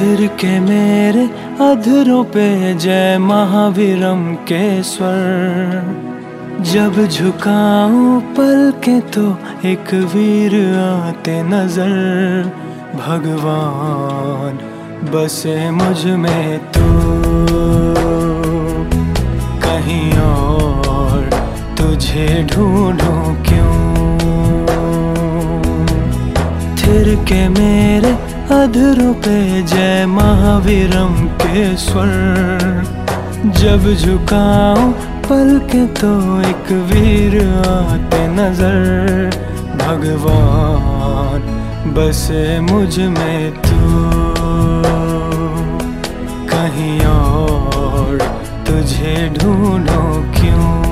थिर के मेरे अधरों पे जय महावीरम के स्वर जब झुकाऊं पल के तो एक वीर आते नज़र। भगवान, बसे मुझमें तो। कहीं और तुझे ढूंढूं क्यों? थिर के मेरे अधरों पे जय महावीरम के स्वर। जब झुकाऊं पल के तो एक वीर आते नज़र। भगवान, बसे मुझमें तू। कहीं और तुझे ढूंढूं क्यों?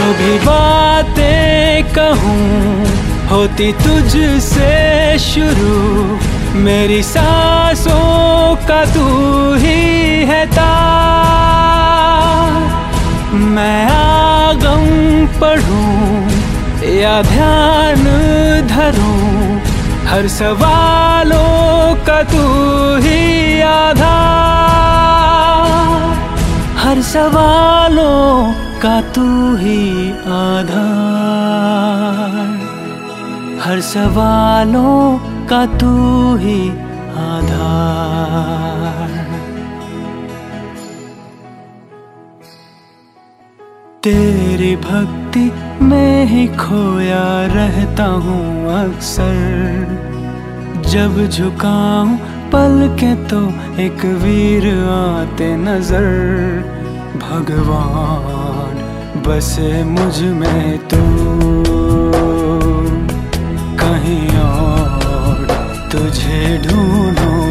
जो भी बातें कहूँ, होती तुझसे शुरू। मेरी सांसों का तू ही है तार। मैं आगम पढ़ूं या ध्यान धरूं, हर सवालों का तू ही आधार। हर सवालों का तू ही आधार। हर सवालों का तू ही आधार। तेरी भक्ति में ही खोया रहता हूँ अक्सर। जब झुकाऊं पल के तो एक वीर आते नज़र। भगवान बसे मुझमें तू कहीं और तुझे ढूंढूं।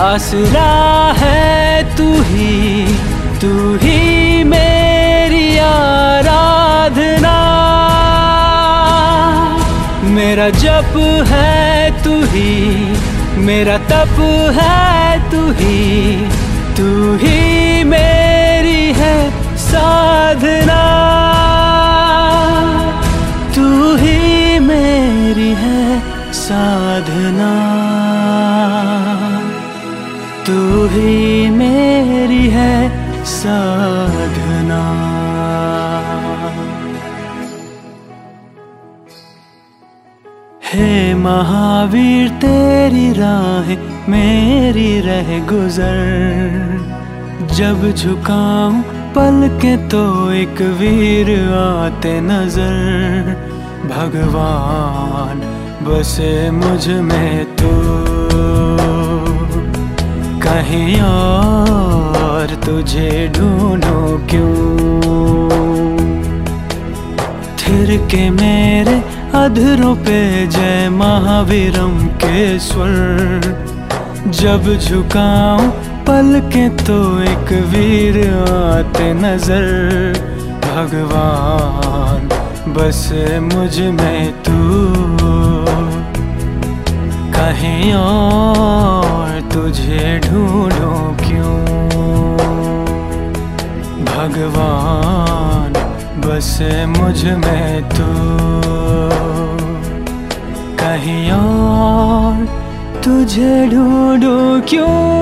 आसरा है तू ही तू ही मेरी आराधना। मेरा जप है तू ही, मेरा तप है तू ही तू ही मेरी है साधना। तू ही मेरी है साधना। तू ही मेरी है साधना। हे महावीर, तेरी राह मेरी रह गुजर। जब झुकाऊं पल के तो एक वीर आते नज़र। भगवान, बसे मुझमें तू। कहीं, और तुझे ढूंढूं क्यों? थिर के मेरे अधरों पे जय महावीरम के स्वर। जब झुकाऊं पल के तो एक वीर आते नज़र। भगवान, बस मुझमें तू। कहीं, और तुझे ढूंढो क्यों? भगवान बस मुझमें तू। कहीं और तुझे ढूंढो क्यों?